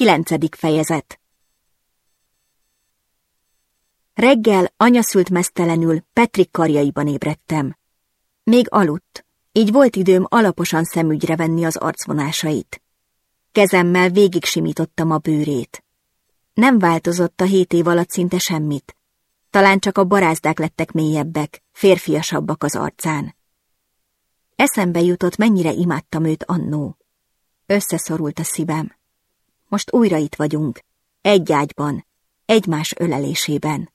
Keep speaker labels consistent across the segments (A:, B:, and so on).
A: Kilencedik fejezet Reggel anyaszült mesztelenül Petrik karjaiban ébredtem. Még aludt, így volt időm alaposan szemügyre venni az arcvonásait. Kezemmel végig simítottam a bőrét. Nem változott a hét év alatt szinte semmit. Talán csak a barázdák lettek mélyebbek, férfiasabbak az arcán. Eszembe jutott, mennyire imádtam őt annó. Összeszorult a szívem. Most újra itt vagyunk, egy ágyban, egymás ölelésében.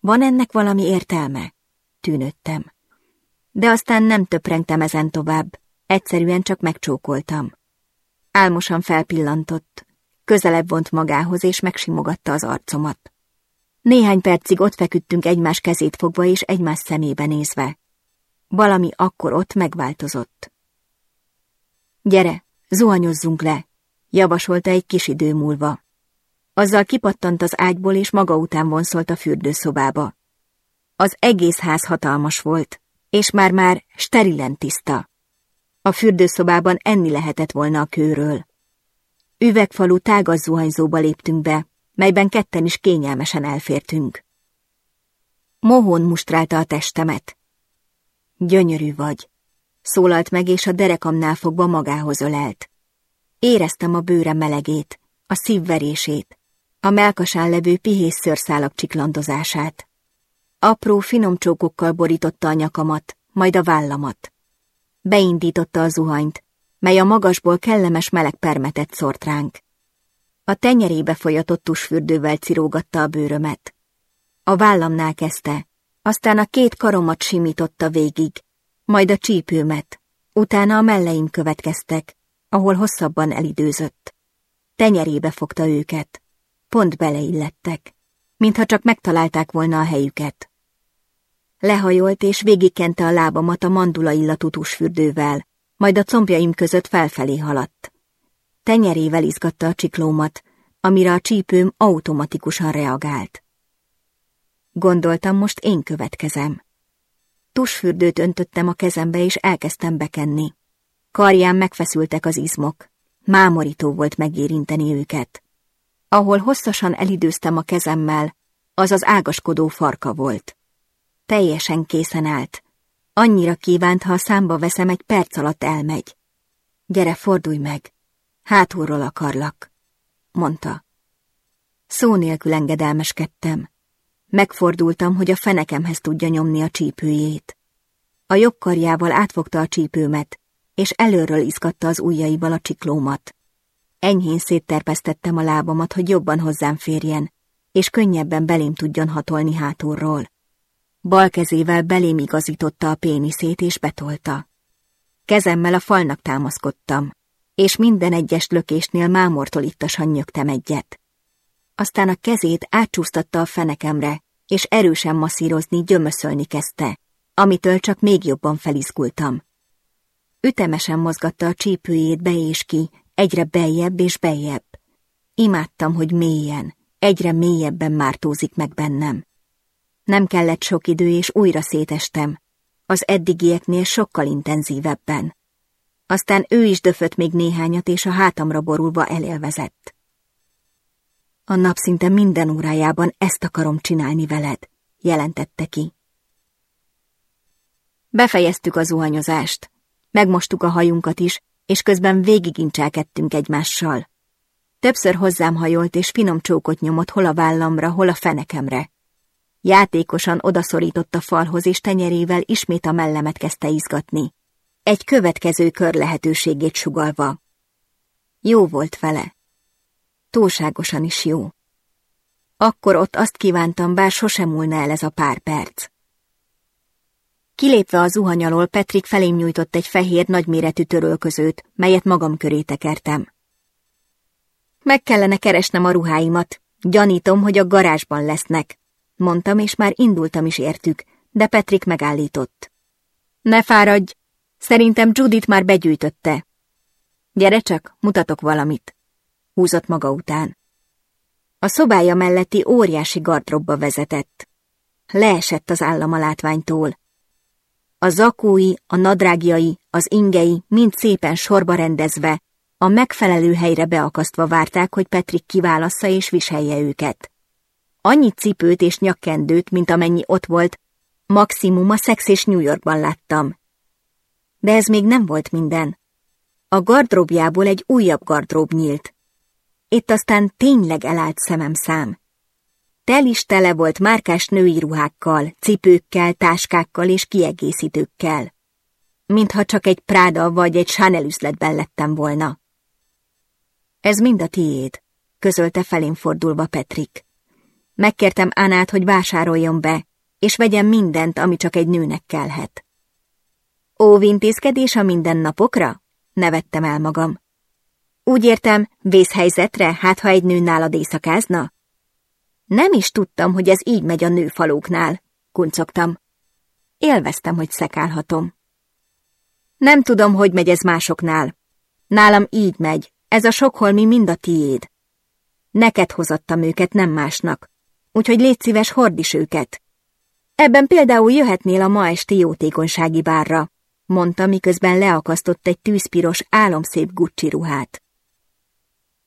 A: Van ennek valami értelme? Tűnöttem. De aztán nem töprengtem ezen tovább, egyszerűen csak megcsókoltam. Álmosan felpillantott, közelebb vont magához, és megsimogatta az arcomat. Néhány percig ott feküdtünk egymás kezét fogva és egymás szemébe nézve. Valami akkor ott megváltozott. Gyere, zuhanyozzunk le, javasolta egy kis idő múlva. Azzal kipattant az ágyból, és maga után vonszolt a fürdőszobába. Az egész ház hatalmas volt, és már-már sterilen tiszta. A fürdőszobában enni lehetett volna a kőről. Üvegfalú tágas zuhanyzóba léptünk be, melyben ketten is kényelmesen elfértünk. Mohón mustrálta a testemet. Gyönyörű vagy, szólalt meg, és a derekamnál fogva magához ölelt. Éreztem a bőre melegét, a szívverését, a melkasán levő pihész szőrszálak csiklandozását. Apró, finom csókokkal borította a nyakamat, majd a vállamat. Beindította a zuhanyt, mely a magasból kellemes meleg permetet szort ránk. A tenyerébe folyatott tusfürdővel cirógatta a bőrömet. A vállamnál kezdte, aztán a két karomat simította végig, majd a csípőmet, utána a melleim következtek, ahol hosszabban elidőzött. Tenyerébe fogta őket, pont beleillettek, mintha csak megtalálták volna a helyüket. Lehajolt és végigkente a lábamat a mandula illatú tusfürdővel, majd a combjaim között felfelé haladt. Tenyerével izgatta a csiklómat, amire a csípőm automatikusan reagált. Gondoltam, most én következem. Tusfürdőt öntöttem a kezembe, és elkezdtem bekenni. Karján megfeszültek az izmok. Mámorító volt megérinteni őket. Ahol hosszasan elidőztem a kezemmel, az az ágaskodó farka volt. Teljesen készen állt. Annyira kívánt, ha a számba veszem, egy perc alatt elmegy. Gyere, fordulj meg. Hátulról akarlak, mondta. Szó nélkül engedelmeskedtem. Megfordultam, hogy a fenekemhez tudja nyomni a csípőjét. A jobb karjával átfogta a csípőmet, és előről izgatta az ujjaival a csiklómat. Enyhén szétterpesztettem a lábamat, hogy jobban hozzám férjen, és könnyebben belém tudjon hatolni hátulról. Bal kezével belém igazította a péniszét és betolta. Kezemmel a falnak támaszkodtam, és minden egyes lökésnél mámortól ittasan nyögtem egyet. Aztán a kezét átcsúsztatta a fenekemre, és erősen masszírozni, gyömöszölni kezdte, amitől csak még jobban felizgultam. Ütemesen mozgatta a csípőjét be és ki, egyre beljebb és beljebb. Imádtam, hogy mélyen, egyre mélyebben mártózik meg bennem. Nem kellett sok idő, és újra szétestem, az eddigieknél sokkal intenzívebben. Aztán ő is döfött még néhányat, és a hátamra borulva elélvezett. A nap szinte minden órájában ezt akarom csinálni veled, jelentette ki. Befejeztük a zuhanyozást. Megmostuk a hajunkat is, és közben végigincselkedtünk egymással. Többször hozzám hajolt, és finom csókot nyomott hol a vállamra, hol a fenekemre. Játékosan odaszorított a falhoz, és tenyerével ismét a mellemet kezdte izgatni. Egy következő kör lehetőségét sugalva. Jó volt vele. Túlságosan is jó. Akkor ott azt kívántam, bár sosem múlna el ez a pár perc. Kilépve a zuhany alól, Petrik felém nyújtott egy fehér, nagyméretű törölközőt, melyet magam köré tekertem. Meg kellene keresnem a ruháimat. Gyanítom, hogy a garázsban lesznek, mondtam, és már indultam is értük, de Petrik megállított. Ne fáradj! Szerintem Judit már begyűjtötte. Gyere csak, mutatok valamit. Húzott maga után. A szobája melletti óriási gardrobba vezetett. Leesett az állam a látványtól. A zakói, a nadrágjai, az ingei mind szépen sorba rendezve, A megfelelő helyre beakasztva várták, hogy Petrik kiválassza és viselje őket. Annyi cipőt és nyakkendőt, mint amennyi ott volt, maximum a Szex és New Yorkban láttam. De ez még nem volt minden. A gardróbjából egy újabb gardrób nyílt. Itt aztán tényleg elállt szemem szám. Tel is tele volt márkás női ruhákkal, cipőkkel, táskákkal és kiegészítőkkel. Mintha csak egy Práda vagy egy Chanel üzletben lettem volna. Ez mind a tiéd, közölte felén fordulva Petrik. Megkértem Anát, hogy vásároljon be, és vegyen mindent, ami csak egy nőnek kellhet. Óvintézkedés a mindennapokra? Nevettem el magam. Úgy értem, vészhelyzetre, hát ha egy nő nálad éjszakázna? Nem is tudtam, hogy ez így megy a nőfalóknál, kuncogtam. Élveztem, hogy szekálhatom. Nem tudom, hogy megy ez másoknál. Nálam így megy, ez a sokholmi mind a tiéd. Neked hozattam őket, nem másnak. Úgyhogy légy szíves, hord is őket. Ebben például jöhetnél a ma esti jótékonysági bárra, mondta, miközben leakasztott egy tűzpiros, álomszép Gucci ruhát.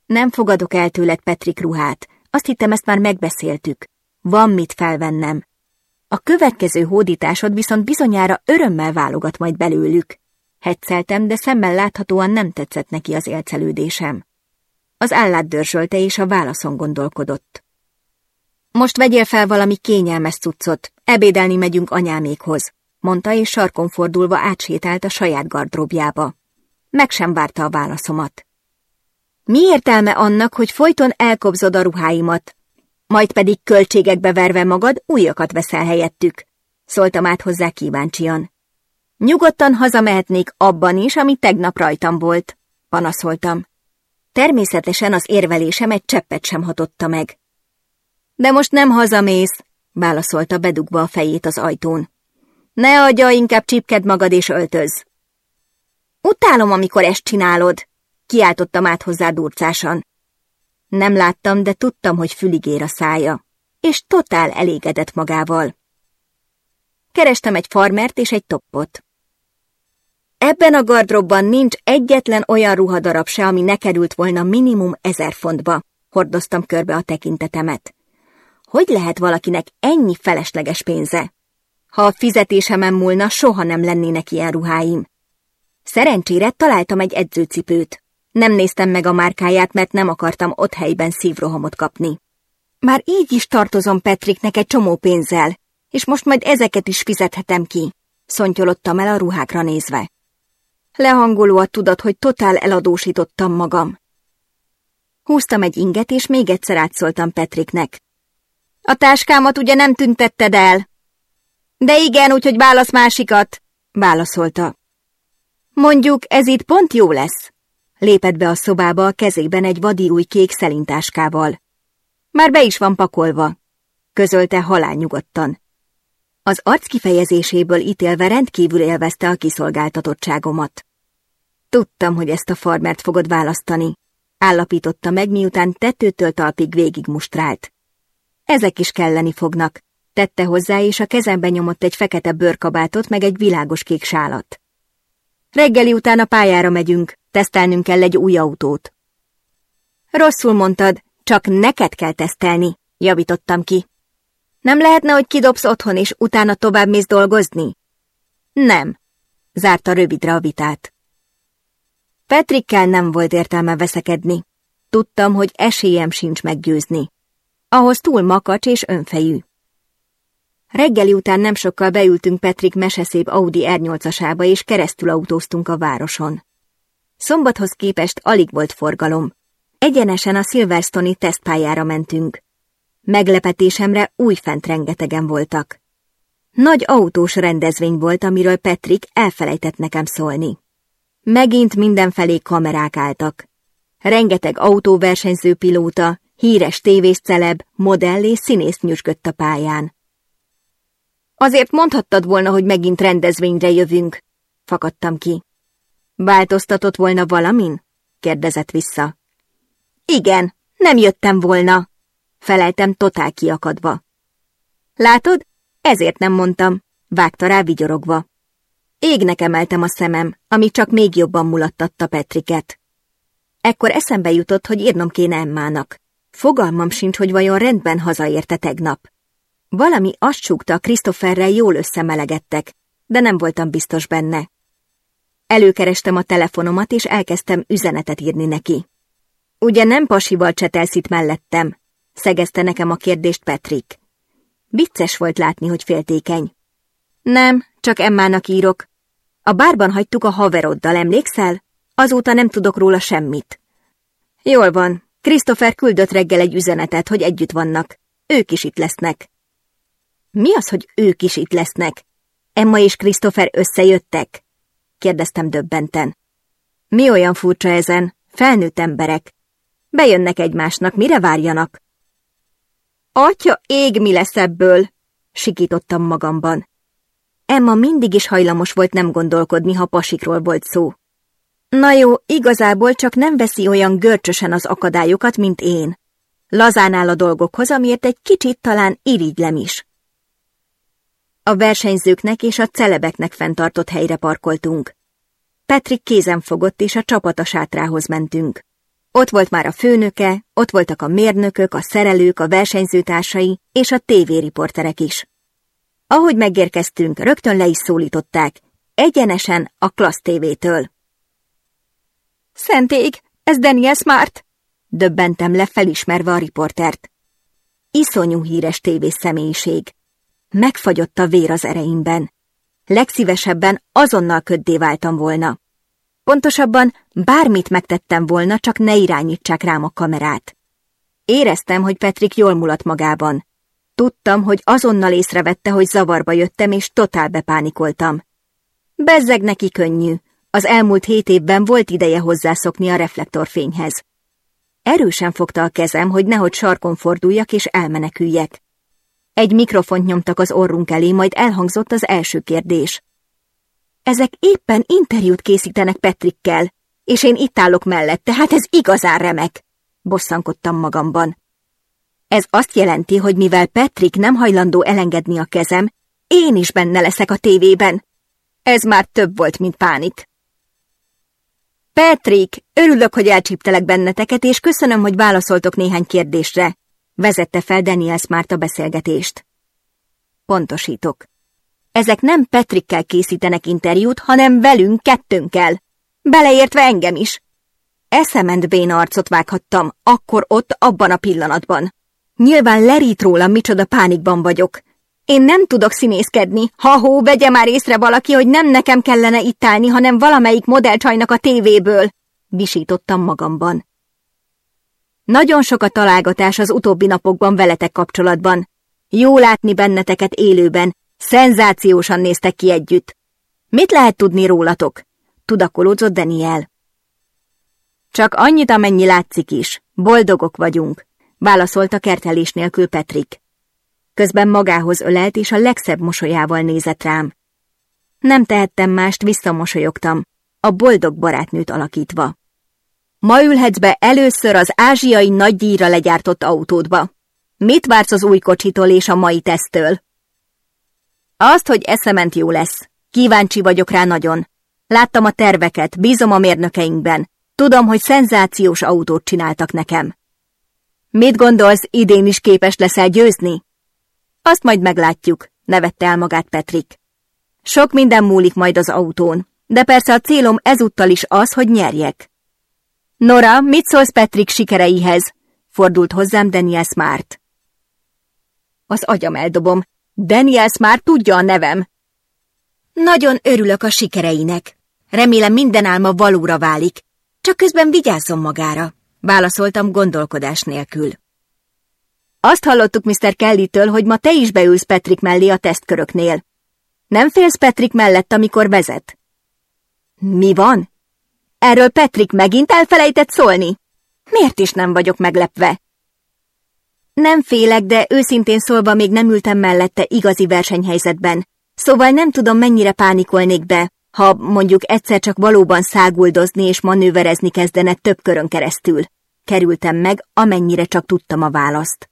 A: Nem fogadok el tőled Petrik ruhát, azt hittem ezt már megbeszéltük. Van mit felvennem. A következő hódításod viszont bizonyára örömmel válogat majd belőlük. Hetszeltem, de szemmel láthatóan nem tetszett neki az élcelődésem. Az állát dörzsölte és a válaszon gondolkodott. Most vegyél fel valami kényelmes cuccot, ebédelni megyünk anyámékhoz, mondta, és sarkon fordulva átsétált a saját gardróbjába. Meg sem várta a válaszomat. Mi értelme annak, hogy folyton elkobzod a ruháimat, majd pedig költségekbe verve magad újakat veszel helyettük? Szóltam át hozzá kíváncsian. Nyugodtan hazamehetnék abban is, ami tegnap rajtam volt, panaszoltam. Természetesen az érvelésem egy cseppet sem hatotta meg. De most nem hazamész, válaszolta bedugva a fejét az ajtón. Ne adja, inkább csipked magad és öltöz. Utálom, amikor ezt csinálod, kiáltottam át hozzá durcásan. Nem láttam, de tudtam, hogy füligér a szája, és totál elégedett magával. Kerestem egy farmert és egy toppot. Ebben a gardrobban nincs egyetlen olyan ruhadarab se, ami ne került volna minimum ezer fontba, hordoztam körbe a tekintetemet. Hogy lehet valakinek ennyi felesleges pénze? Ha a fizetésemen múlna, soha nem lennének ilyen ruháim. Szerencsére találtam egy edzőcipőt. Nem néztem meg a márkáját, mert nem akartam ott helyben szívrohamot kapni. Már így is tartozom Petriknek egy csomó pénzzel, és most majd ezeket is fizethetem ki, szontyolottam el a ruhákra nézve. Lehangoló a tudat, hogy totál eladósítottam magam. Húztam egy inget, és még egyszer átszóltam Petriknek. A táskámat ugye nem tüntetted el? De igen, úgyhogy válasz másikat, válaszolta. Mondjuk, ez itt pont jó lesz. Lépett be a szobába a kezében egy vadi új kék szelintáskával. Már be is van pakolva, közölte halálnyugodtan. Az arc kifejezéséből ítélve rendkívül élvezte a kiszolgáltatottságomat. Tudtam, hogy ezt a farmert fogod választani, állapította meg, miután tetőtől talpig végigmustrált. Ezek is kelleni fognak, tette hozzá, és a kezembe nyomott egy fekete bőrkabátot, meg egy világos kék sálat. Reggeli után a pályára megyünk, tesztelnünk kell egy új autót. Rosszul mondtad, csak neked kell tesztelni, javítottam ki. Nem lehetne, hogy kidobsz otthon, és utána tovább mész dolgozni? Nem, zárta rövidre a vitát. Petrikkel nem volt értelme veszekedni. Tudtam, hogy esélyem sincs meggyőzni. Ahhoz túl makacs és önfejű. Reggeli után nem sokkal beültünk Petrik meseszép Audi R8-asába, és keresztül autóztunk a városon. Szombathoz képest alig volt forgalom. Egyenesen a Silverstone-i tesztpályára mentünk. Meglepetésemre újfent rengetegen voltak. Nagy autós rendezvény volt, amiről Petrik elfelejtett nekem szólni. Megint mindenfelé kamerák álltak. Rengeteg autóversenyző pilóta, híres tévésceleb, modell és színész nyüskött a pályán. Azért mondhattad volna, hogy megint rendezvényre jövünk, fakadtam ki. Változtatott volna valamin? kérdezett vissza. Igen, nem jöttem volna, feleltem totál kiakadva. Látod, ezért nem mondtam, vágta rá vigyorogva. Égnek emeltem a szemem, ami csak még jobban mulattatta Petriket. Ekkor eszembe jutott, hogy írnom kéne Emmának. Fogalmam sincs, hogy vajon rendben hazaérte tegnap. Valami azt súgta, Christopherrel jól összemelegettek, de nem voltam biztos benne. Előkerestem a telefonomat, és elkezdtem üzenetet írni neki. Ugye nem pasival csetelsz itt mellettem? Szegezte nekem a kérdést Patrick. Vicces volt látni, hogy féltékeny. Nem, csak Emmának írok. A bárban hagytuk a haveroddal, emlékszel? Azóta nem tudok róla semmit. Jól van, Christopher küldött reggel egy üzenetet, hogy együtt vannak. Ők is itt lesznek. Mi az, hogy ők is itt lesznek? Emma és Christopher összejöttek? Kérdeztem döbbenten. Mi olyan furcsa ezen? Felnőtt emberek. Bejönnek egymásnak, mire várjanak? Atya, ég mi lesz ebből? Sikítottam magamban. Emma mindig is hajlamos volt nem gondolkodni, ha pasikról volt szó. Na jó, igazából csak nem veszi olyan görcsösen az akadályokat, mint én. Lazán áll a dolgokhoz, amiért egy kicsit talán irigylem is. A versenyzőknek és a celebeknek fenntartott helyre parkoltunk. Patrick kézen fogott, és a csapata sátrához mentünk. Ott volt már a főnöke, ott voltak a mérnökök, a szerelők, a versenyzőtársai és a tévériporterek is. Ahogy megérkeztünk, rögtön le is szólították, egyenesen a Klassz tévétől. Szentég, ez Daniel Smart! Döbbentem le felismerve a riportert. Iszonyú híres tévés személyiség. Megfagyott a vér az ereimben. Legszívesebben azonnal köddé váltam volna. Pontosabban bármit megtettem volna, csak ne irányítsák rám a kamerát. Éreztem, hogy Petrik jól mulat magában. Tudtam, hogy azonnal észrevette, hogy zavarba jöttem, és totál bepánikoltam. Bezzeg neki könnyű. Az elmúlt hét évben volt ideje hozzászokni a reflektorfényhez. Erősen fogta a kezem, hogy nehogy sarkon forduljak és elmeneküljek. Egy mikrofont nyomtak az orrunk elé, majd elhangzott az első kérdés. Ezek éppen interjút készítenek Petrikkel, és én itt állok mellette, hát ez igazán remek, bosszankodtam magamban. Ez azt jelenti, hogy mivel Petrik nem hajlandó elengedni a kezem, én is benne leszek a tévében. Ez már több volt, mint pánik. Petrik, örülök, hogy elcsíptelek benneteket, és köszönöm, hogy válaszoltok néhány kérdésre, vezette fel Daniel Smart a beszélgetést. Pontosítok. Ezek nem Petrikkel készítenek interjút, hanem velünk kettőnkkel. Beleértve engem is. Eszement béna arcot vághattam, akkor ott, abban a pillanatban. Nyilván lerít rólam, micsoda pánikban vagyok. Én nem tudok színészkedni. Ha-hó, vegye már észre valaki, hogy nem nekem kellene itt állni, hanem valamelyik modellcsajnak a tévéből. Visítottam magamban. Nagyon sok a találgatás az utóbbi napokban veletek kapcsolatban. Jó látni benneteket élőben, Szenzációsan néztek ki együtt. Mit lehet tudni rólatok? Tudakolódzott Daniel. Csak annyit, amennyi látszik is. Boldogok vagyunk, válaszolta kertelés nélkül Petrik. Közben magához ölelt, és a legszebb mosolyával nézett rám. Nem tehettem mást, visszamosolyogtam, a boldog barátnőt alakítva. Ma ülhetsz be először az ázsiai nagydíjra legyártott autódba. Mit vársz az új kocsitól és a mai tesztől? Azt, hogy eszement jó lesz. Kíváncsi vagyok rá nagyon. Láttam a terveket, bízom a mérnökeinkben. Tudom, hogy szenzációs autót csináltak nekem. Mit gondolsz, idén is képes leszel győzni? Azt majd meglátjuk, nevette el magát Petrik. Sok minden múlik majd az autón, de persze a célom ezúttal is az, hogy nyerjek. Nora, mit szólsz Petrik sikereihez? Fordult hozzám Daniel Smart. Az agyam eldobom, Daniels már tudja a nevem. Nagyon örülök a sikereinek. Remélem minden álma valóra válik. Csak közben vigyázzon magára, válaszoltam gondolkodás nélkül. Azt hallottuk Mr. Kelly-től, hogy ma te is beülsz Patrick mellé a tesztköröknél. Nem félsz Patrick mellett, amikor vezet? Mi van? Erről Patrick megint elfelejtett szólni? Miért is nem vagyok meglepve? Nem félek, de őszintén szólva még nem ültem mellette igazi versenyhelyzetben, szóval nem tudom mennyire pánikolnék be, ha mondjuk egyszer csak valóban száguldozni és manőverezni kezdene több körön keresztül. Kerültem meg, amennyire csak tudtam a választ.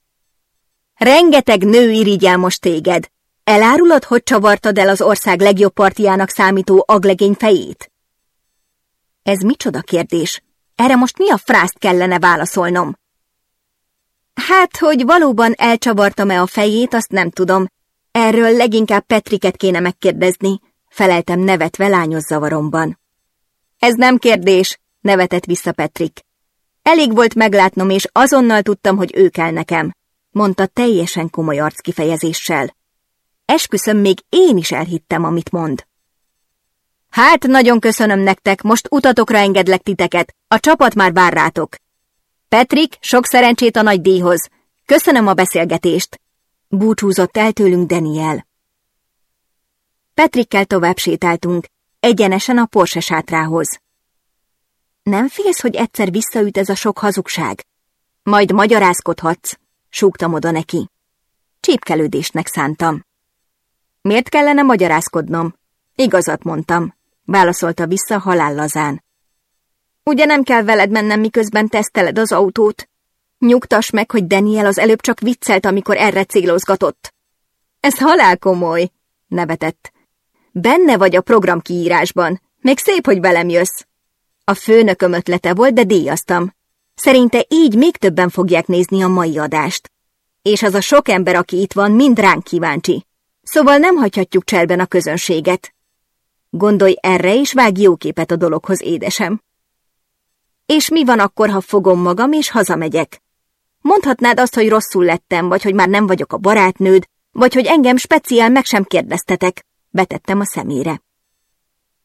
A: Rengeteg nő irigyel most téged. Elárulod, hogy csavartad el az ország legjobb partiának számító aglegény fejét? Ez micsoda kérdés? Erre most mi a frászt kellene válaszolnom? Hát, hogy valóban elcsavartam-e a fejét, azt nem tudom. Erről leginkább Petriket kéne megkérdezni, feleltem nevetve lányos zavaromban. Ez nem kérdés, nevetett vissza Petrik. Elég volt meglátnom, és azonnal tudtam, hogy ő kell nekem, mondta teljesen komoly arckifejezéssel. Esküszöm, még én is elhittem, amit mond. Hát, nagyon köszönöm nektek, most utatokra engedlek titeket, a csapat már vár rátok. Petrik, sok szerencsét a nagy díjhoz. Köszönöm a beszélgetést. Búcsúzott el tőlünk Daniel. Petrikkel tovább sétáltunk, egyenesen a Porsche sátrához. Nem félsz, hogy egyszer visszaüt ez a sok hazugság? Majd magyarázkodhatsz, súgtam oda neki. Csípkelődésnek szántam. Miért kellene magyarázkodnom? Igazat mondtam, válaszolta vissza halállazán. Ugye nem kell veled mennem, miközben teszteled az autót? Nyugtass meg, hogy Daniel az előbb csak viccelt, amikor erre célozgatott. Ez halál komoly, nevetett. Benne vagy a program kiírásban. Még szép, hogy velem jössz. A főnököm ötlete volt, de díjaztam. Szerinte így még többen fogják nézni a mai adást. És az a sok ember, aki itt van, mind ránk kíváncsi. Szóval nem hagyhatjuk cserben a közönséget. Gondolj erre, és vágj jó képet a dologhoz, édesem. És mi van akkor, ha fogom magam, és hazamegyek? Mondhatnád azt, hogy rosszul lettem, vagy hogy már nem vagyok a barátnőd, vagy hogy engem speciál meg sem kérdeztetek, betettem a szemére.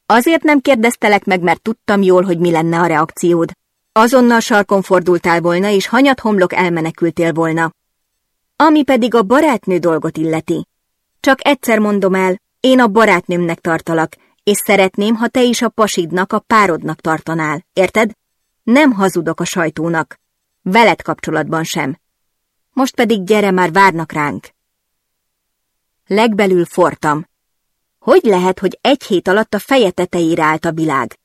A: Azért nem kérdeztelek meg, mert tudtam jól, hogy mi lenne a reakciód. Azonnal sarkon fordultál volna, és hanyat homlok elmenekültél volna. Ami pedig a barátnő dolgot illeti. Csak egyszer mondom el, én a barátnőmnek tartalak, és szeretném, ha te is a pasidnak, a párodnak tartanál, érted? Nem hazudok a sajtónak. Veled kapcsolatban sem. Most pedig gyere, már várnak ránk. Legbelül fortam. Hogy lehet, hogy egy hét alatt a feje tetejére állt a világ?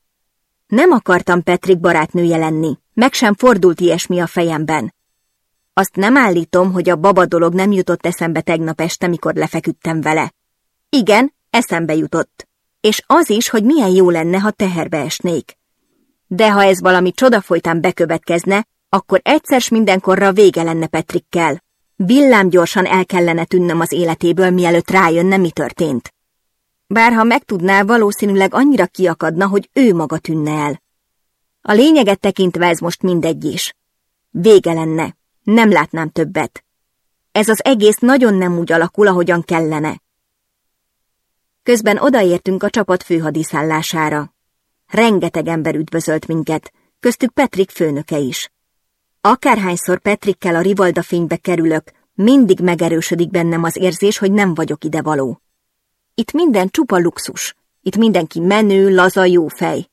A: Nem akartam Petrik barátnője lenni, meg sem fordult ilyesmi a fejemben. Azt nem állítom, hogy a baba dolog nem jutott eszembe tegnap este, mikor lefeküdtem vele. Igen, eszembe jutott. És az is, hogy milyen jó lenne, ha teherbe esnék. De ha ez valami csoda folytán bekövetkezne, akkor egyszer mindenkorra vége lenne Petrikkel. Villám gyorsan el kellene tűnnöm az életéből, mielőtt rájönne, mi történt. Bár ha megtudná, valószínűleg annyira kiakadna, hogy ő maga tűnne el. A lényeget tekintve ez most mindegy is. Vége lenne, nem látnám többet. Ez az egész nagyon nem úgy alakul, ahogyan kellene. Közben odaértünk a csapat főhadiszállására. Rengeteg ember üdvözölt minket, köztük Petrik főnöke is. Akárhányszor Petrikkel a Rivalda fénybe kerülök, mindig megerősödik bennem az érzés, hogy nem vagyok ide való. Itt minden csupa luxus. Itt mindenki menő, laza, jó fej.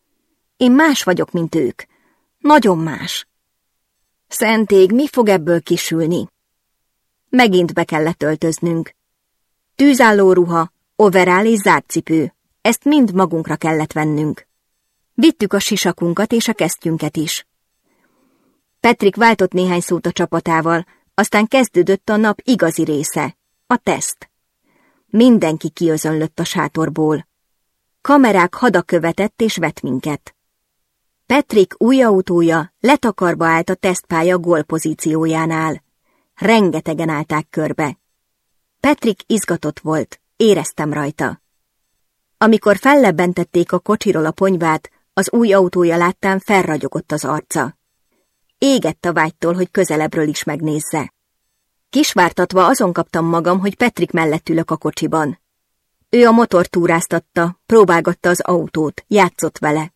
A: Én más vagyok, mint ők. Nagyon más. Szentég, mi fog ebből kisülni? Megint be kellett öltöznünk. Tűzálló ruha, overál és zárcipő. Ezt mind magunkra kellett vennünk. Vittük a sisakunkat és a kesztyünket is. Petrik váltott néhány szót a csapatával, aztán kezdődött a nap igazi része, a teszt. Mindenki kiözönlött a sátorból. Kamerák hada követett és vet minket. Petrik új autója letakarba állt a tesztpálya gólpozíciójánál. Rengetegen állták körbe. Petrik izgatott volt, éreztem rajta. Amikor fellebbentették a kocsiról a ponyvát, az új autója láttán felragyogott az arca. Égett a vágytól, hogy közelebbről is megnézze. Kisvártatva azon kaptam magam, hogy Petrik mellett ülök a kocsiban. Ő a motor túráztatta, próbálgatta az autót, játszott vele.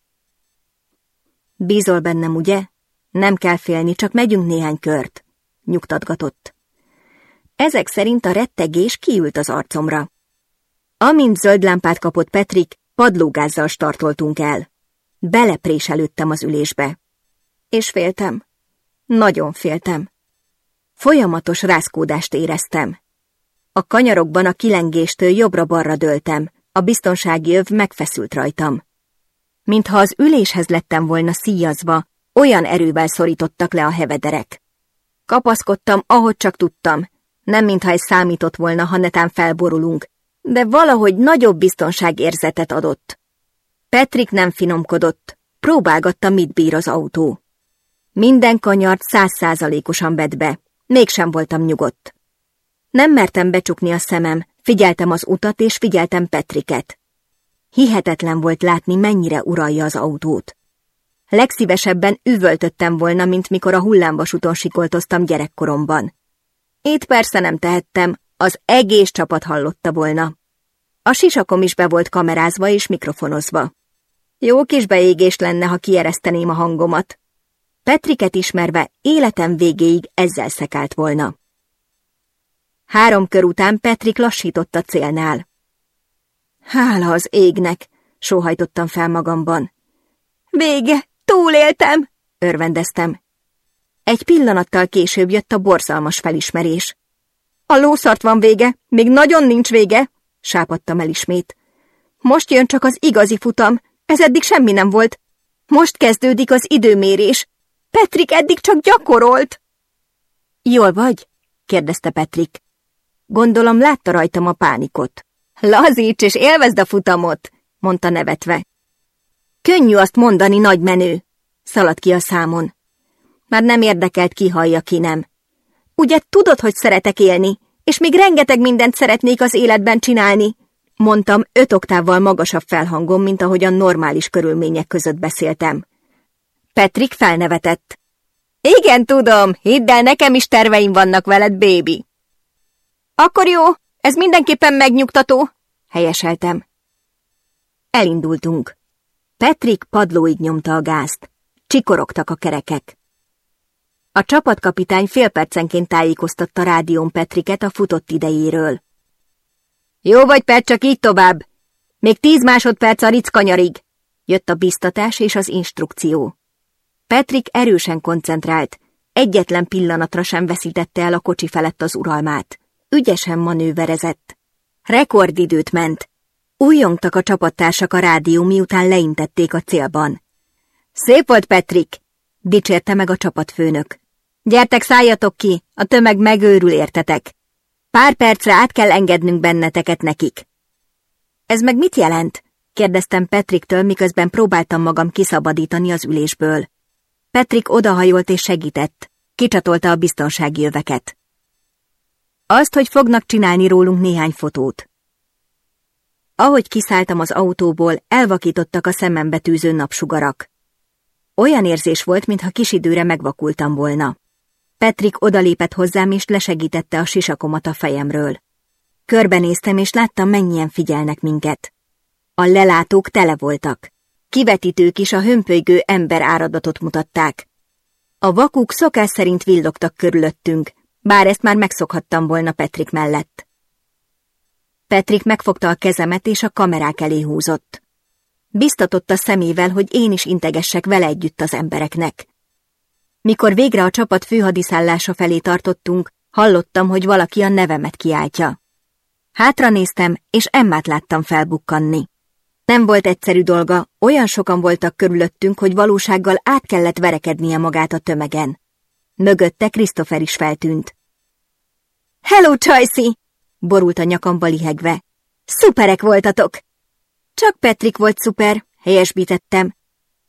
A: Bízol bennem, ugye? Nem kell félni, csak megyünk néhány kört, nyugtatgatott. Ezek szerint a rettegés kiült az arcomra. Amint zöld lámpát kapott Petrik, padlógázzal startoltunk el. Belepréselődtem az ülésbe. És féltem. Nagyon féltem. Folyamatos rázkódást éreztem. A kanyarokban a kilengéstől jobbra-balra döltem, a biztonsági öv megfeszült rajtam. Mintha az üléshez lettem volna szíjazva, olyan erővel szorítottak le a hevederek. Kapaszkodtam, ahogy csak tudtam, nem mintha ez számított volna, ha netán felborulunk, de valahogy nagyobb biztonságérzetet adott. Petrik nem finomkodott, próbálgatta, mit bír az autó. Minden kanyart százszázalékosan vett be. Mégsem voltam nyugodt. Nem mertem becsukni a szemem, figyeltem az utat és figyeltem Petriket. Hihetetlen volt látni, mennyire uralja az autót. Legszívesebben üvöltöttem volna, mint mikor a hullámvasúton sikoltoztam gyerekkoromban. Itt persze nem tehettem, az egész csapat hallotta volna. A sisakom is be volt kamerázva és mikrofonozva. Jó kis beégés lenne, ha kiereszteném a hangomat. Petriket ismerve életem végéig ezzel szekált volna. Három kör után Petrik lassított a célnál. Hála az égnek, sóhajtottam fel magamban. Vége, túléltem, örvendeztem. Egy pillanattal később jött a borzalmas felismerés. A lószart van vége, még nagyon nincs vége, sápadtam el ismét. Most jön csak az igazi futam, ez eddig semmi nem volt. Most kezdődik az időmérés. Petrik eddig csak gyakorolt. Jól vagy? kérdezte Petrik. Gondolom látta rajtam a pánikot. Lazíts és élvezd a futamot, mondta nevetve. Könnyű azt mondani, nagy menő, szaladt ki a számon. Már nem érdekelt ki hallja, ki nem. Ugye tudod, hogy szeretek élni, és még rengeteg mindent szeretnék az életben csinálni, mondtam öt oktávval magasabb felhangom, mint ahogyan normális körülmények között beszéltem. Petrik felnevetett. Igen, tudom, hidd el, nekem is terveim vannak veled, bébi. Akkor jó, ez mindenképpen megnyugtató, helyeseltem. Elindultunk. Petrik padlóig nyomta a gázt. Csikorogtak a kerekek. A csapatkapitány fél percenként tájékoztatta rádión Petriket a futott idejéről. Jó vagy, Pet, csak így tovább. Még tíz másodperc a rickanyarig. Jött a biztatás és az instrukció. Petrik erősen koncentrált, egyetlen pillanatra sem veszítette el a kocsi felett az uralmát. Ügyesen manőverezett. Rekordidőt ment. Újjongtak a csapattársak a rádió, miután leintették a célban. Szép volt, Petrik! dicsérte meg a csapatfőnök. Gyertek, szálljatok ki, a tömeg megőrül értetek. Pár percre át kell engednünk benneteket nekik. Ez meg mit jelent? kérdeztem Petriktől, miközben próbáltam magam kiszabadítani az ülésből. Petrik odahajolt és segített. Kicsatolta a biztonsági öveket. Azt, hogy fognak csinálni rólunk néhány fotót. Ahogy kiszálltam az autóból, elvakítottak a szemembe tűző napsugarak. Olyan érzés volt, mintha kis időre megvakultam volna. Petrik odalépett hozzám, és lesegítette a sisakomat a fejemről. Körbenéztem, és láttam, mennyien figyelnek minket. A lelátók tele voltak. Kivetítők is a hömpölygő ember áradatot mutatták. A vakuk szokás szerint villogtak körülöttünk, bár ezt már megszokhattam volna Petrik mellett. Petrik megfogta a kezemet, és a kamerák elé húzott. Biztatott a szemével, hogy én is integessek vele együtt az embereknek. Mikor végre a csapat főhadiszállása felé tartottunk, hallottam, hogy valaki a nevemet kiáltja. Hátra néztem, és Emmát láttam felbukkanni. Nem volt egyszerű dolga, olyan sokan voltak körülöttünk, hogy valósággal át kellett verekednie magát a tömegen. Mögötte Christopher is feltűnt. Hello, Csajci! borult a nyakamba lihegve. Szuperek voltatok! Csak Petrik volt szuper, helyesbítettem.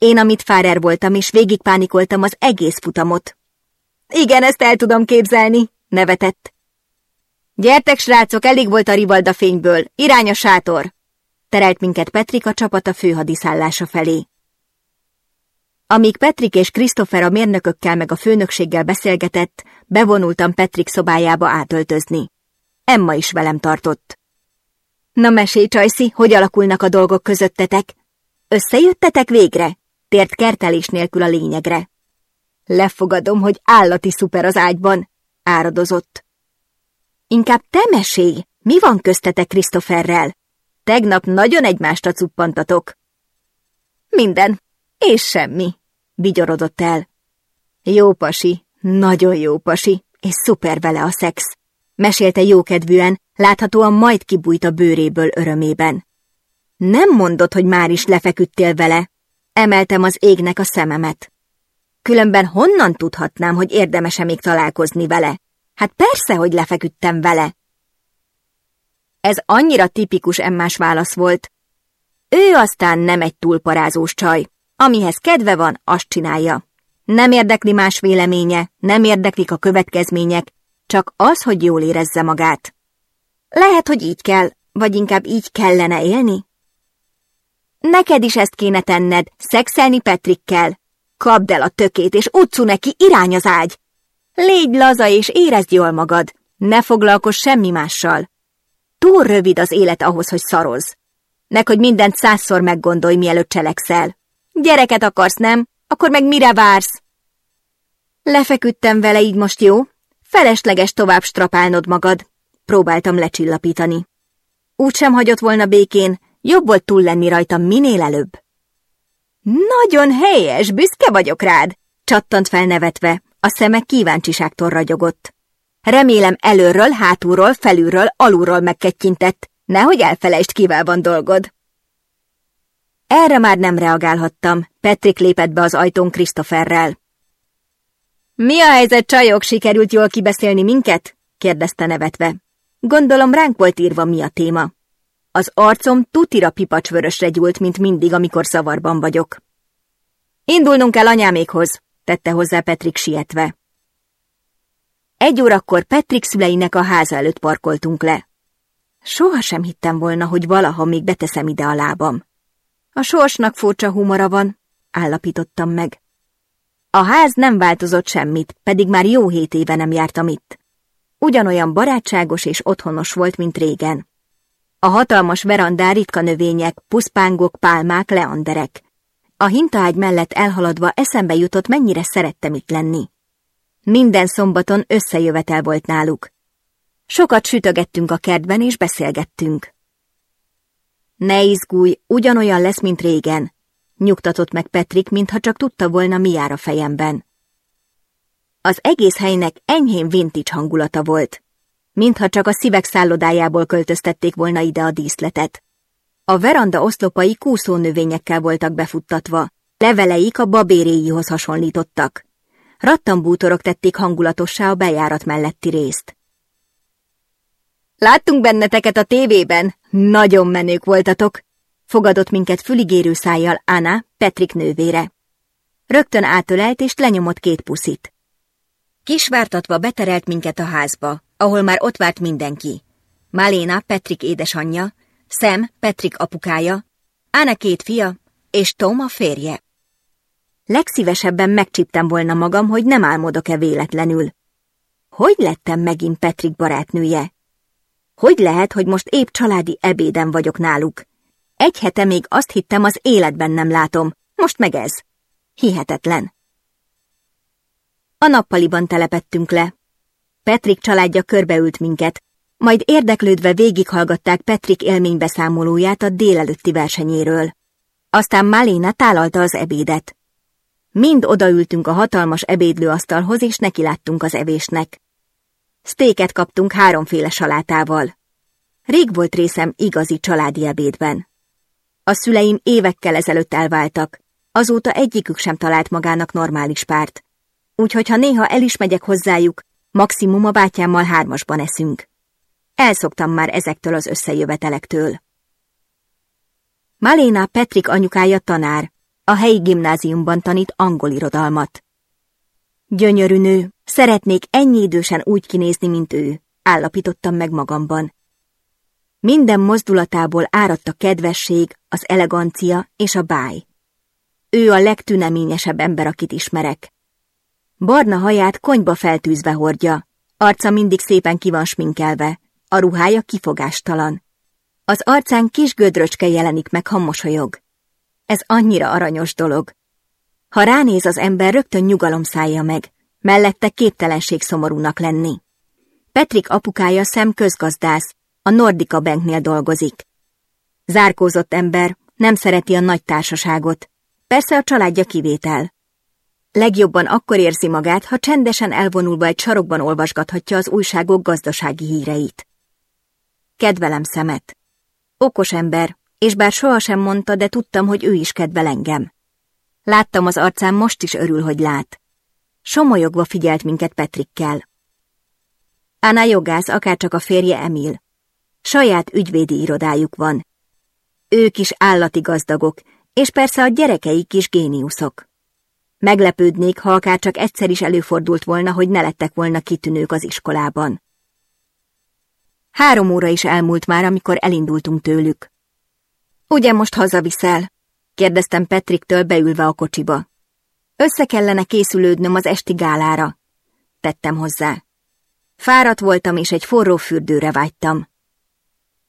A: Én amit Fárer voltam, és végigpánikoltam az egész futamot. Igen, ezt el tudom képzelni, nevetett. Gyertek, srácok, elég volt a rivalda fényből, irány a sátor! Terelt minket Petrik a csapata főhadiszállása felé. Amíg Petrik és Christopher a mérnökökkel meg a főnökséggel beszélgetett, bevonultam Petrik szobájába átöltözni. Emma is velem tartott. Na mesélj, Csajci, hogy alakulnak a dolgok közöttetek? Összejöttetek végre? Tért kertelés nélkül a lényegre. Lefogadom, hogy állati szuper az ágyban, áradozott. Inkább te mesélj, mi van köztetek Christopherrel? Tegnap nagyon egymást cuppantatok. Minden, és semmi, vigyorodott el. Jó pasi, nagyon jó pasi, és szuper vele a szex. Mesélte jókedvűen, láthatóan majd kibújt a bőréből örömében. Nem mondod, hogy már is lefeküdtél vele? Emeltem az égnek a szememet. Különben honnan tudhatnám, hogy érdemese még találkozni vele? Hát persze, hogy lefeküdtem vele. Ez annyira tipikus emmás válasz volt. Ő aztán nem egy túlparázós csaj. Amihez kedve van, azt csinálja. Nem érdekli más véleménye, nem érdeklik a következmények, csak az, hogy jól érezze magát. Lehet, hogy így kell, vagy inkább így kellene élni? Neked is ezt kéne tenned, szexelni Petrikkel. Kapd el a tökét, és utcu neki, irány az ágy. Légy laza, és érezd jól magad. Ne foglalkozz semmi mással. Túl rövid az élet ahhoz, hogy szaroz. Nek, hogy mindent százszor meggondolj, mielőtt cselekszel. Gyereket akarsz, nem? Akkor meg mire vársz? Lefeküdtem vele, így most jó? Felesleges tovább strapálnod magad. Próbáltam lecsillapítani. Úgy sem hagyott volna békén, jobb volt túl lenni rajta minél előbb. Nagyon helyes, büszke vagyok rád, csattant felnevetve, a szeme kíváncsiságtól ragyogott. Remélem előről, hátulról, felülről, alulról megkettyintett, nehogy elfelejtsd, kivel van dolgod. Erre már nem reagálhattam, Petrik lépett be az ajtón Christopherrel. Mi a helyzet, csajok, sikerült jól kibeszélni minket? kérdezte nevetve. Gondolom ránk volt írva mi a téma. Az arcom tutira pipacsvörösre gyúlt, mint mindig, amikor szavarban vagyok. Indulnunk kell anyámékhoz, tette hozzá Petrik sietve. Egy órakor Petrik szüleinek a háza előtt parkoltunk le. Soha sem hittem volna, hogy valaha még beteszem ide a lábam. A sorsnak furcsa humora van, állapítottam meg. A ház nem változott semmit, pedig már jó hét éve nem jártam itt. Ugyanolyan barátságos és otthonos volt, mint régen. A hatalmas verandán ritka növények, puszpángok, pálmák, leanderek. A hintaágy mellett elhaladva eszembe jutott, mennyire szerettem itt lenni. Minden szombaton összejövetel volt náluk. Sokat sütögettünk a kertben és beszélgettünk. Ne izgulj, ugyanolyan lesz, mint régen, nyugtatott meg Petrik, mintha csak tudta volna, mi jár a fejemben. Az egész helynek enyhén vintage hangulata volt, mintha csak a szívek szállodájából költöztették volna ide a díszletet. A veranda oszlopai kúszó növényekkel voltak befuttatva, leveleik a babéréihoz hasonlítottak. Rattambútorok tették hangulatossá a bejárat melletti részt. Láttunk benneteket a tévében, nagyon menők voltatok, fogadott minket füligérő szájjal Anna, Petrik nővére. Rögtön átölelt és lenyomott két puszit. Kisvártatva beterelt minket a házba, ahol már ott várt mindenki. Maléna, Petrik édesanyja, Sam, Petrik apukája, Anna két fia, és Tom a férje. Legszívesebben megcsíptem volna magam, hogy nem álmodok-e véletlenül. Hogy lettem megint Petrik barátnője? Hogy lehet, hogy most épp családi ebéden vagyok náluk? Egy hete még azt hittem, az életben nem látom, most meg ez. Hihetetlen. A nappaliban telepettünk le. Petrik családja körbeült minket, majd érdeklődve végighallgatták Petrik élménybeszámolóját a délelőtti versenyéről. Aztán Malina tálalta az ebédet. Mind odaültünk a hatalmas ebédlőasztalhoz, és nekiláttunk az evésnek. Sztéket kaptunk háromféle salátával. Rég volt részem igazi családi ebédben. A szüleim évekkel ezelőtt elváltak, azóta egyikük sem talált magának normális párt. Úgyhogy ha néha el is megyek hozzájuk, maximum a bátyámmal hármasban eszünk. Elszoktam már ezektől az összejövetelektől. Maléna Petrik anyukája tanár, a helyi gimnáziumban tanít angol irodalmat. Gyönyörű nő, szeretnék ennyi idősen úgy kinézni, mint ő, állapítottam meg magamban. Minden mozdulatából áradt a kedvesség, az elegancia és a báj. Ő a legtüneményesebb ember, akit ismerek. Barna haját konyba feltűzve hordja, arca mindig szépen ki van sminkelve, a ruhája kifogástalan. Az arcán kis gödröcske jelenik meg, ha mosolyog. Ez annyira aranyos dolog. Ha ránéz az ember, rögtön nyugalom szállja meg, mellette képtelenség szomorúnak lenni. Petrik apukája szem közgazdász, a Nordika Banknél dolgozik. Zárkózott ember, nem szereti a nagy társaságot. Persze a családja kivétel. Legjobban akkor érzi magát, ha csendesen elvonulva egy sarokban olvasgathatja az újságok gazdasági híreit. Kedvelem szemet. Okos ember, és bár sohasem mondta, de tudtam, hogy ő is kedvel engem. Láttam az arcán, most is örül, hogy lát. Somolyogva figyelt minket Petrikkel. Anna jogász, akárcsak a férje Emil. Saját ügyvédi irodájuk van. Ők is állati gazdagok, és persze a gyerekeik is géniuszok. Meglepődnék, ha akár csak egyszer is előfordult volna, hogy ne lettek volna kitűnők az iskolában. Három óra is elmúlt már, amikor elindultunk tőlük. Ugye most hazaviszel? kérdeztem Petriktől beülve a kocsiba. Össze kellene készülődnöm az esti gálára. Tettem hozzá. Fáradt voltam, és egy forró fürdőre vágytam.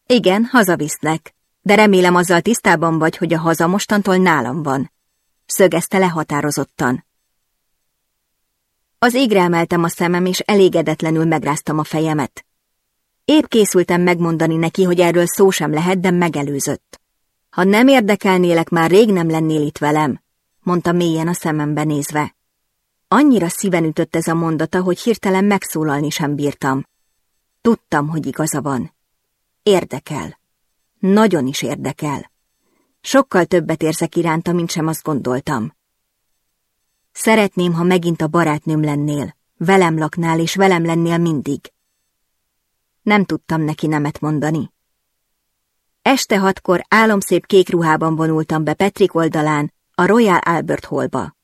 A: Igen, hazaviszlek, de remélem azzal tisztában vagy, hogy a haza mostantól nálam van. Szögezte le határozottan. Az égre emeltem a szemem, és elégedetlenül megráztam a fejemet. Épp készültem megmondani neki, hogy erről szó sem lehet, de megelőzött. Ha nem érdekelnélek, már rég nem lennél itt velem, mondta mélyen a szemembe nézve. Annyira szíven ütött ez a mondata, hogy hirtelen megszólalni sem bírtam. Tudtam, hogy igaza van. Érdekel. Nagyon is érdekel. Sokkal többet érzek iránta, mint sem azt gondoltam. Szeretném, ha megint a barátnőm lennél, velem laknál és velem lennél mindig. Nem tudtam neki nemet mondani. Este hatkor álomszép kék ruhában vonultam be Petrik oldalán, a Royal Albert Hallba.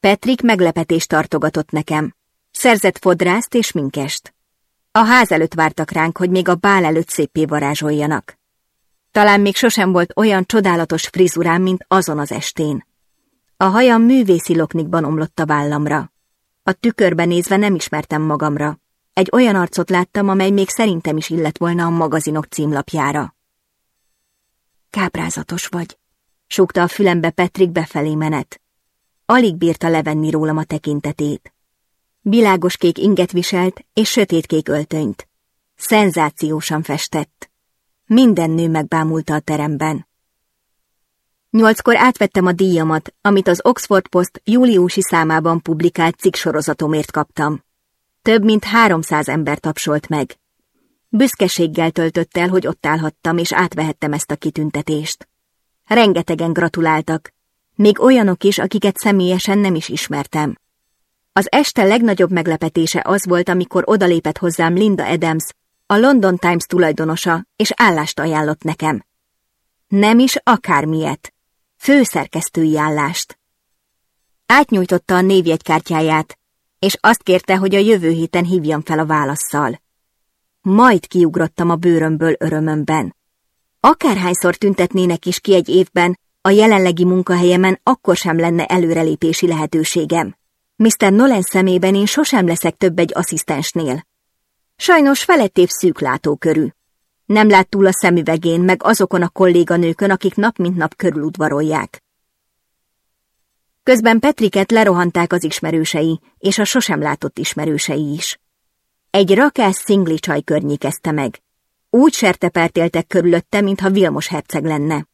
A: Petrik meglepetést tartogatott nekem. Szerzett fodrászt és minkest. A ház előtt vártak ránk, hogy még a bál előtt szépé varázsoljanak. Talán még sosem volt olyan csodálatos frizurám, mint azon az estén. A hajam művészi loknikban omlott a vállamra. A tükörbe nézve nem ismertem magamra. Egy olyan arcot láttam, amely még szerintem is illett volna a magazinok címlapjára. Káprázatos vagy, súgta a fülembe Petrik befelé menet. Alig bírta levenni rólam a tekintetét. Világos kék inget viselt és sötétkék öltönyt. Szenzációsan festett. Minden nő megbámulta a teremben. Nyolckor átvettem a díjamat, amit az Oxford Post júliusi számában publikált cikksorozatomért kaptam. Több mint háromszáz ember tapsolt meg. Büszkeséggel töltött el, hogy ott állhattam, és átvehettem ezt a kitüntetést. Rengetegen gratuláltak, még olyanok is, akiket személyesen nem is ismertem. Az este legnagyobb meglepetése az volt, amikor odalépett hozzám Linda Adams, a London Times tulajdonosa, és állást ajánlott nekem. Nem is akármilyet. Főszerkesztői állást. Átnyújtotta a névjegykártyáját, és azt kérte, hogy a jövő héten hívjam fel a válaszszal. Majd kiugrottam a bőrömből örömömben. Akárhányszor tüntetnének is ki egy évben, a jelenlegi munkahelyemen akkor sem lenne előrelépési lehetőségem. Mr. Nolan szemében én sosem leszek több egy asszisztensnél. Sajnos felettébb szűklátókörű. Nem lát túl a szemüvegén, meg azokon a kolléganőkön, akik nap mint nap körüludvarolják. Közben Petriket lerohanták az ismerősei, és a sosem látott ismerősei is. Egy rakás szingli csaj környékezte meg. Úgy sertepertéltek körülötte, mintha Vilmos herceg lenne.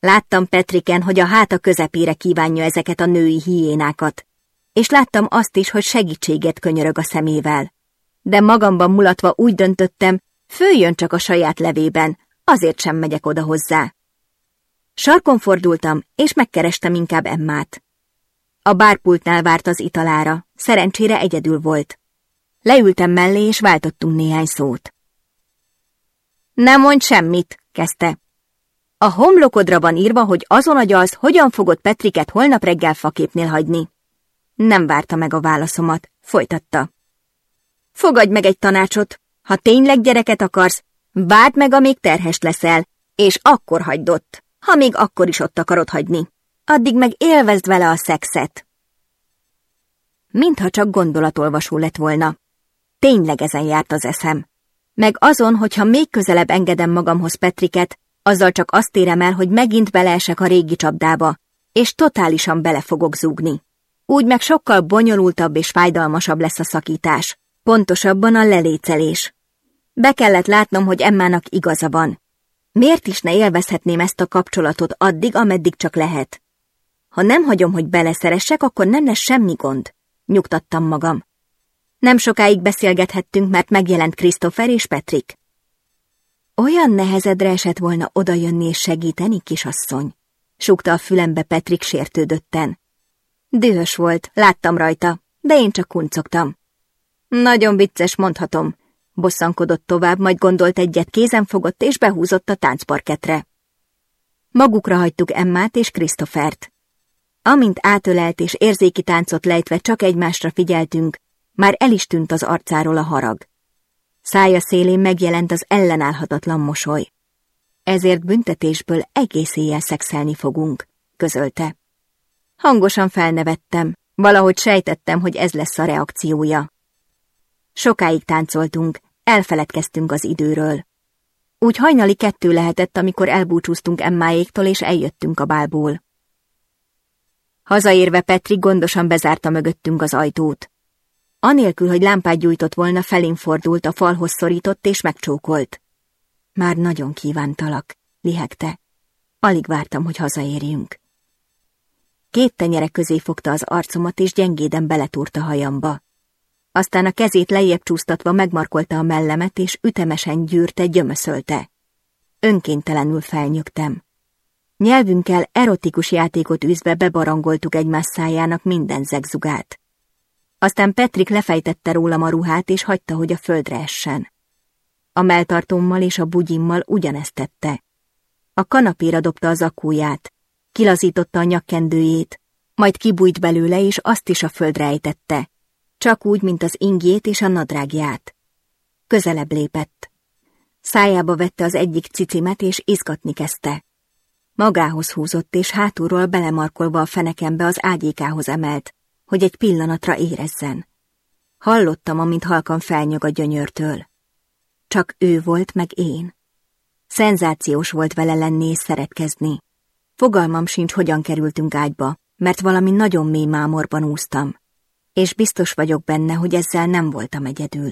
A: Láttam Petriken, hogy a háta közepére kívánja ezeket a női hiénákat, és láttam azt is, hogy segítséget könyörög a szemével. De magamban mulatva úgy döntöttem, följön csak a saját levében, azért sem megyek oda hozzá. Sarkon fordultam, és megkerestem inkább Emmát. A bárpultnál várt az italára, szerencsére egyedül volt. Leültem mellé, és váltottunk néhány szót. Nem mondj semmit, kezdte. A homlokodra van írva, hogy azon agyalsz, hogyan fogod Petriket holnap reggel faképnél hagyni. Nem várta meg a válaszomat, folytatta. Fogadj meg egy tanácsot, ha tényleg gyereket akarsz, várd meg, amíg terhes leszel, és akkor hagyd ott, ha még akkor is ott akarod hagyni. Addig meg élvezd vele a szexet. Mintha csak gondolatolvasó lett volna. Tényleg ezen járt az eszem. Meg azon, hogyha még közelebb engedem magamhoz Petriket, azzal csak azt érem el, hogy megint beleesek a régi csapdába, és totálisan bele fogok zúgni. Úgy meg sokkal bonyolultabb és fájdalmasabb lesz a szakítás, pontosabban a lelécelés. Be kellett látnom, hogy Emmának igaza van. Miért is ne élvezhetném ezt a kapcsolatot addig, ameddig csak lehet? Ha nem hagyom, hogy beleszeressek, akkor nem lesz semmi gond, nyugtattam magam. Nem sokáig beszélgethettünk, mert megjelent Christopher és Patrick. Olyan nehezedre esett volna odajönni és segíteni, kisasszony, súgta a fülembe Patrick sértődötten. Dühös volt, láttam rajta, de én csak kuncogtam. Nagyon vicces, mondhatom. Bosszankodott tovább, majd gondolt egyet, kézen fogott és behúzott a táncparketre. Magukra hagytuk Emmát és Krisztofert. Amint átölelt és érzéki táncot lejtve csak egymásra figyeltünk, már el is tűnt az arcáról a harag. Szája szélén megjelent az ellenállhatatlan mosoly. Ezért büntetésből egész éjjel szexelni fogunk, közölte. Hangosan felnevettem, valahogy sejtettem, hogy ez lesz a reakciója. Sokáig táncoltunk, elfeledkeztünk az időről. Úgy hajnali kettő lehetett, amikor elbúcsúztunk Emmáéktól, és eljöttünk a bálból. Hazaérve Petri gondosan bezárta mögöttünk az ajtót. Anélkül, hogy lámpát gyújtott volna, felén fordult, a falhoz szorított és megcsókolt. Már nagyon kívántalak, lihegte. Alig vártam, hogy hazaérjünk. Két tenyere közé fogta az arcomat, és gyengéden beletúrta hajamba. Aztán a kezét lejjebb csúsztatva megmarkolta a mellemet, és ütemesen gyűrte, gyömöszölte. Önkéntelenül felnyögtem. Nyelvünkkel erotikus játékot űzve bebarangoltuk egymás szájának minden zegzugát. Aztán Petrik lefejtette rólam a ruhát, és hagyta, hogy a földre essen. A melltartómmal és a bugyimmal ugyanezt tette. A kanapéra dobta az akúját, kilazította a nyakkendőjét, majd kibújt belőle, és azt is a földre ejtette, csak úgy, mint az ingjét és a nadrágját. Közelebb lépett. Szájába vette az egyik cicimet, és izgatni kezdte. Magához húzott, és hátulról belemarkolva a fenekembe az ágyékához emelt, hogy egy pillanatra érezzen. Hallottam, amint halkan felnyög a gyönyörtől. Csak ő volt, meg én. Szenzációs volt vele lenni és szeretkezni. Fogalmam sincs, hogyan kerültünk ágyba, mert valami nagyon mély mámorban úsztam, és biztos vagyok benne, hogy ezzel nem voltam egyedül.